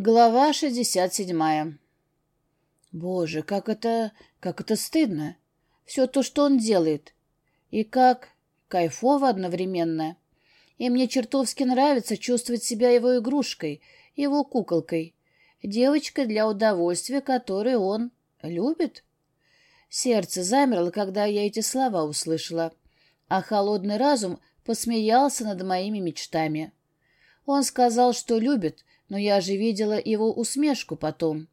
Глава шестьдесят седьмая. Боже, как это... как это стыдно. Все то, что он делает. И как кайфово одновременно. И мне чертовски нравится чувствовать себя его игрушкой, его куколкой, девочкой для удовольствия, которую он любит. Сердце замерло, когда я эти слова услышала, а холодный разум посмеялся над моими мечтами. Он сказал, что любит, но я же видела его усмешку потом.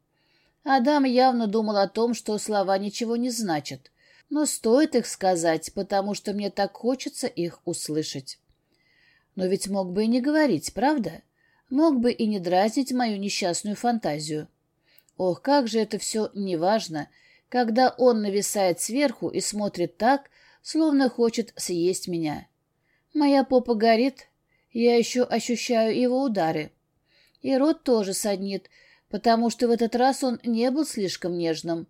Адам явно думал о том, что слова ничего не значат, но стоит их сказать, потому что мне так хочется их услышать. Но ведь мог бы и не говорить, правда? Мог бы и не дразнить мою несчастную фантазию. Ох, как же это все неважно, когда он нависает сверху и смотрит так, словно хочет съесть меня. Моя попа горит, я еще ощущаю его удары. И рот тоже саднит, потому что в этот раз он не был слишком нежным.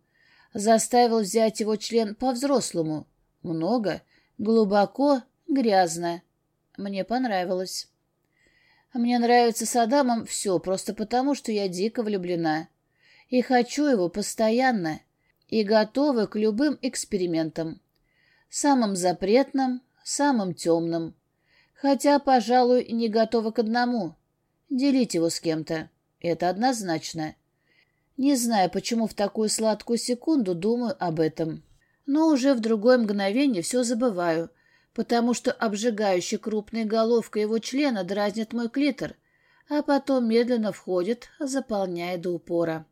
Заставил взять его член по-взрослому. Много, глубоко, грязно. Мне понравилось. Мне нравится с Адамом все, просто потому, что я дико влюблена. И хочу его постоянно. И готова к любым экспериментам. Самым запретным, самым темным. Хотя, пожалуй, не готова к одному — Делить его с кем-то. Это однозначно. Не знаю, почему в такую сладкую секунду думаю об этом. Но уже в другое мгновение все забываю, потому что обжигающая крупная головка его члена дразнит мой клитор, а потом медленно входит, заполняя до упора.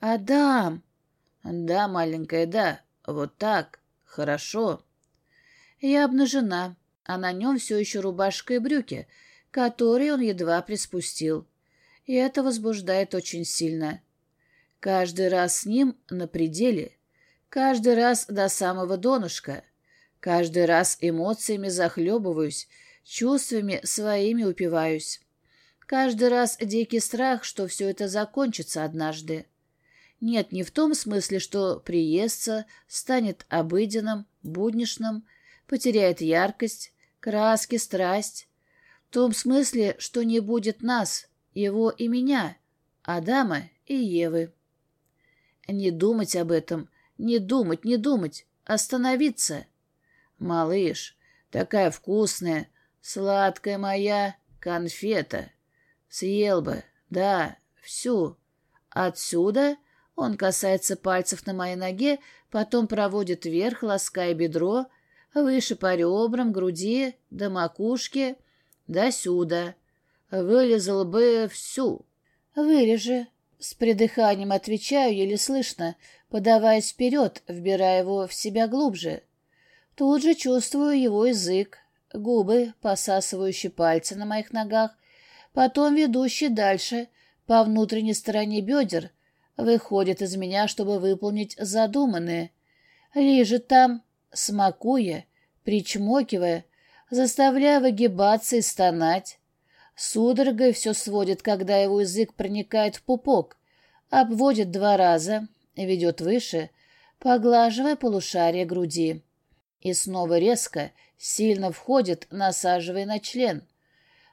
«Адам!» «Да, маленькая, да. Вот так. Хорошо». Я обнажена, а на нем все еще рубашка и брюки — который он едва приспустил. И это возбуждает очень сильно. Каждый раз с ним на пределе, каждый раз до самого донышка, каждый раз эмоциями захлебываюсь, чувствами своими упиваюсь. Каждый раз дикий страх, что все это закончится однажды. Нет, не в том смысле, что приестся, станет обыденным, буднишным, потеряет яркость, краски, страсть, том смысле, что не будет нас, его и меня, Адама и Евы. Не думать об этом, не думать, не думать, остановиться. Малыш, такая вкусная, сладкая моя конфета. Съел бы, да, всю. Отсюда он касается пальцев на моей ноге, потом проводит вверх, лаская бедро, выше по ребрам, груди, до макушки — до сюда. Вылезал бы всю. Вырежи. С придыханием отвечаю, еле слышно, подаваясь вперед, вбирая его в себя глубже. Тут же чувствую его язык, губы, посасывающие пальцы на моих ногах, потом ведущие дальше, по внутренней стороне бедер, выходит из меня, чтобы выполнить задуманное. Лежит там, смакуя, причмокивая, заставляя выгибаться и стонать. Судорогой все сводит, когда его язык проникает в пупок, обводит два раза, ведет выше, поглаживая полушарие груди. И снова резко, сильно входит, насаживая на член.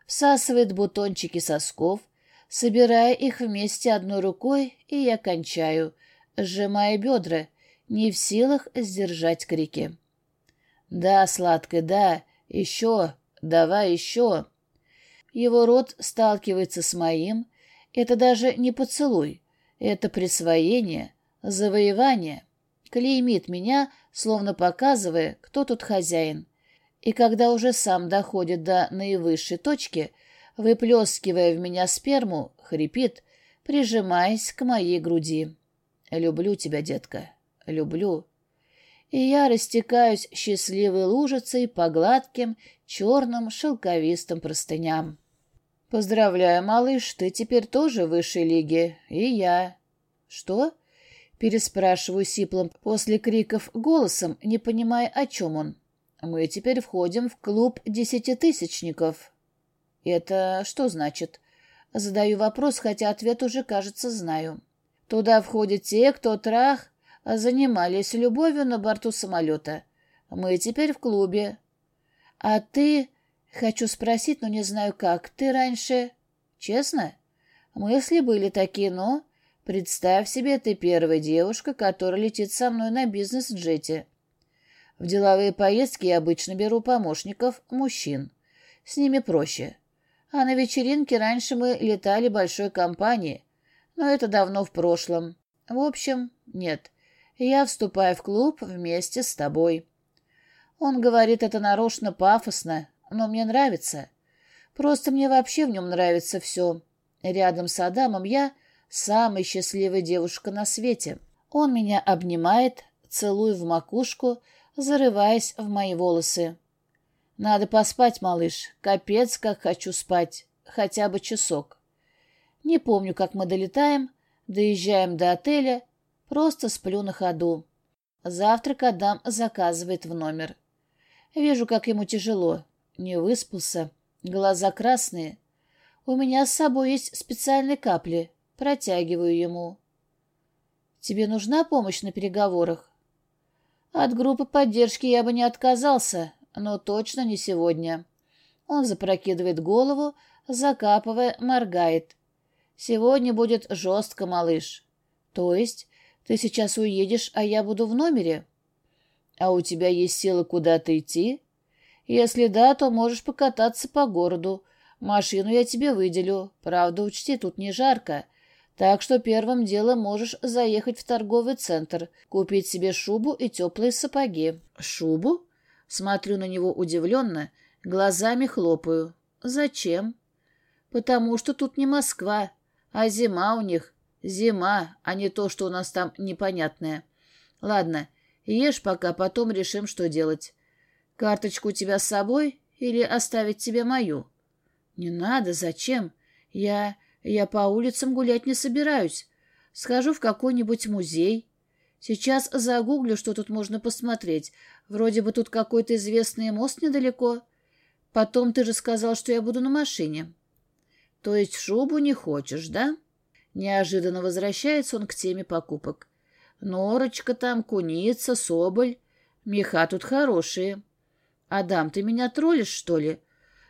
Всасывает бутончики сосков, собирая их вместе одной рукой, и я кончаю, сжимая бедра, не в силах сдержать крики. «Да, сладкая, да, еще, давай еще. Его рот сталкивается с моим. Это даже не поцелуй. Это присвоение, завоевание. Клеймит меня, словно показывая, кто тут хозяин. И когда уже сам доходит до наивысшей точки, выплескивая в меня сперму, хрипит, прижимаясь к моей груди. «Люблю тебя, детка, люблю и я растекаюсь счастливой лужицей по гладким, черным, шелковистым простыням. «Поздравляю, малыш, ты теперь тоже в высшей лиге, и я». «Что?» — переспрашиваю сиплым после криков голосом, не понимая, о чем он. «Мы теперь входим в клуб десятитысячников». «Это что значит?» Задаю вопрос, хотя ответ уже, кажется, знаю. «Туда входят те, кто трах занимались любовью на борту самолета. Мы теперь в клубе. А ты... Хочу спросить, но не знаю как. Ты раньше... Честно? Мысли были такие, но... Представь себе, ты первая девушка, которая летит со мной на бизнес-джете. В деловые поездки я обычно беру помощников мужчин. С ними проще. А на вечеринке раньше мы летали большой компанией, но это давно в прошлом. В общем, нет. Я вступаю в клуб вместе с тобой. Он говорит это нарочно пафосно, но мне нравится. Просто мне вообще в нем нравится все. Рядом с Адамом я самая счастливая девушка на свете. Он меня обнимает, целуя в макушку, зарываясь в мои волосы. Надо поспать, малыш. Капец, как хочу спать. Хотя бы часок. Не помню, как мы долетаем, доезжаем до отеля, просто сплю на ходу. Завтрак Адам заказывает в номер. Вижу, как ему тяжело. Не выспался. Глаза красные. У меня с собой есть специальные капли. Протягиваю ему. Тебе нужна помощь на переговорах? От группы поддержки я бы не отказался, но точно не сегодня. Он запрокидывает голову, закапывая, моргает. Сегодня будет жестко, малыш. То есть ты сейчас уедешь, а я буду в номере? А у тебя есть силы куда-то идти? Если да, то можешь покататься по городу. Машину я тебе выделю. Правда, учти, тут не жарко. Так что первым делом можешь заехать в торговый центр, купить себе шубу и теплые сапоги. Шубу? Смотрю на него удивленно, глазами хлопаю. Зачем? Потому что тут не Москва, а зима у них. Зима, а не то, что у нас там непонятное. Ладно, ешь пока, потом решим, что делать. Карточку у тебя с собой или оставить тебе мою? Не надо, зачем? Я... я по улицам гулять не собираюсь. Схожу в какой-нибудь музей. Сейчас загуглю, что тут можно посмотреть. Вроде бы тут какой-то известный мост недалеко. Потом ты же сказал, что я буду на машине. То есть шубу не хочешь, да? Неожиданно возвращается он к теме покупок. Норочка там, куница, соболь. Меха тут хорошие. Адам, ты меня троллишь, что ли?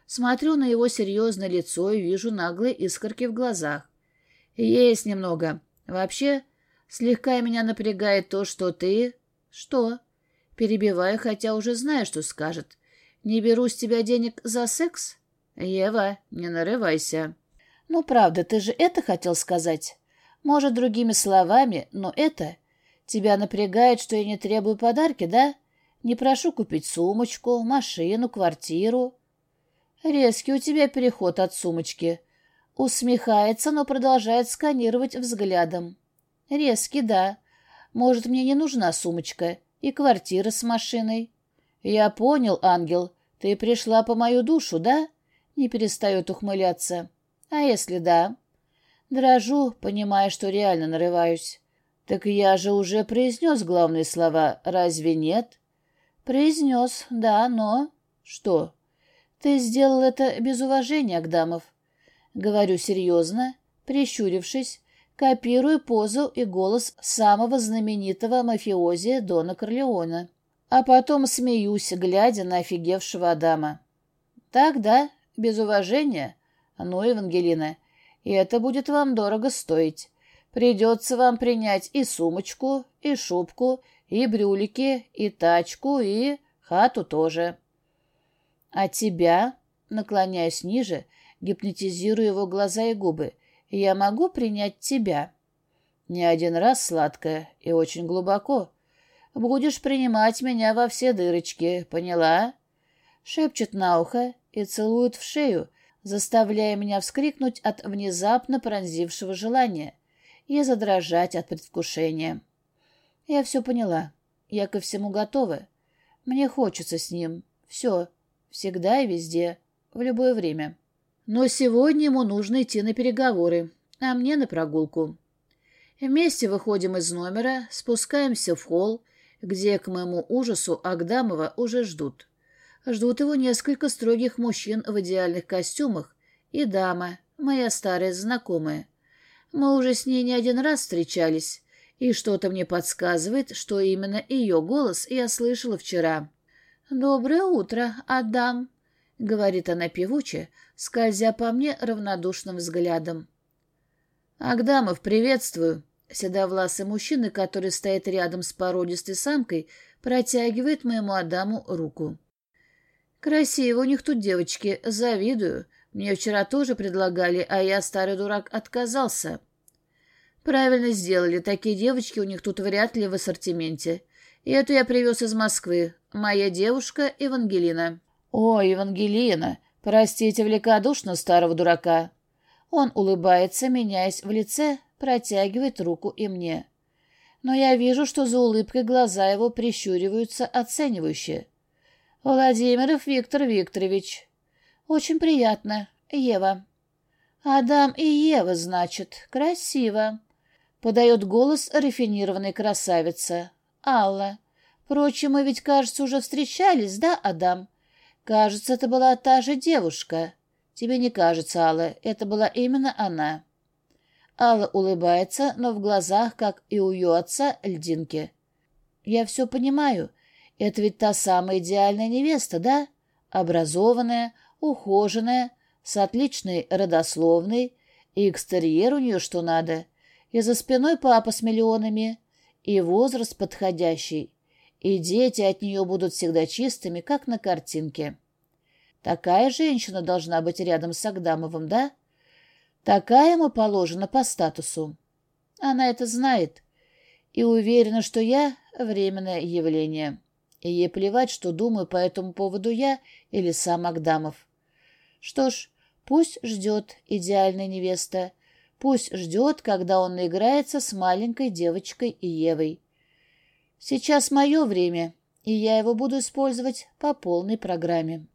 Смотрю на его серьезное лицо и вижу наглые искорки в глазах. Есть немного. Вообще, слегка меня напрягает то, что ты... Что? Перебиваю, хотя уже знаю, что скажет. «Не беру с тебя денег за секс?» «Ева, не нарывайся». «Ну, правда, ты же это хотел сказать? Может, другими словами, но это... Тебя напрягает, что я не требую подарки, да? Не прошу купить сумочку, машину, квартиру». Резкий у тебя переход от сумочки. Усмехается, но продолжает сканировать взглядом. Резкий, да. Может, мне не нужна сумочка и квартира с машиной. Я понял, ангел, ты пришла по мою душу, да? Не перестает ухмыляться. А если да? Дрожу, понимая, что реально нарываюсь. Так я же уже произнес главные слова, разве нет? Произнес, да, но... Что? Ты сделал это без уважения, Агдамов. Говорю серьезно, прищурившись, копирую позу и голос самого знаменитого мафиози Дона Корлеона. А потом смеюсь, глядя на офигевшего Адама. Так, да, без уважения? Ну, Евангелина, и это будет вам дорого стоить. Придется вам принять и сумочку, и шубку, и брюлики, и тачку, и хату тоже. А тебя, наклоняясь ниже, гипнотизирую его глаза и губы, я могу принять тебя. Не один раз, сладкая, и очень глубоко. Будешь принимать меня во все дырочки, поняла? Шепчет на ухо и целует в шею, заставляя меня вскрикнуть от внезапно пронзившего желания и задрожать от предвкушения. Я все поняла. Я ко всему готова. Мне хочется с ним. Все. Всегда и везде. В любое время. Но сегодня ему нужно идти на переговоры, а мне на прогулку. Вместе выходим из номера, спускаемся в холл, где, к моему ужасу, Агдамова уже ждут. Ждут его несколько строгих мужчин в идеальных костюмах и дама, моя старая знакомая. Мы уже с ней не один раз встречались, и что-то мне подсказывает, что именно ее голос я слышала вчера. «Доброе утро, Адам», — говорит она певуче, скользя по мне равнодушным взглядом. «Агдамов, приветствую!» Седовласый мужчина, который стоит рядом с породистой самкой, протягивает моему Адаму руку. «Красиво у них тут девочки, завидую. Мне вчера тоже предлагали, а я, старый дурак, отказался». «Правильно сделали, такие девочки у них тут вряд ли в ассортименте. И эту я привез из Москвы. Моя девушка Евангелина». «О, Евангелина! Простите великодушно старого дурака». Он улыбается, меняясь в лице, протягивает руку и мне. Но я вижу, что за улыбкой глаза его прищуриваются оценивающе. «Владимиров Виктор Викторович». «Очень приятно. Ева». «Адам и Ева, значит. Красиво». Подает голос рафинированной красавица. «Алла. Впрочем, мы ведь, кажется, уже встречались, да, Адам? Кажется, это была та же девушка. Тебе не кажется, Алла, это была именно она». Алла улыбается, но в глазах, как и у ее отца, льдинки. «Я все понимаю. Это ведь та самая идеальная невеста, да? Образованная, ухоженная, с отличной родословной, и экстерьер у нее что надо, и за спиной папа с миллионами, и возраст подходящий, и дети от нее будут всегда чистыми, как на картинке. Такая женщина должна быть рядом с Агдамовым, да?» Такая ему положена по статусу. Она это знает и уверена, что я — временное явление. И ей плевать, что думаю по этому поводу я или сам Агдамов. Что ж, пусть ждет идеальная невеста, пусть ждет, когда он наиграется с маленькой девочкой и Евой. Сейчас мое время, и я его буду использовать по полной программе.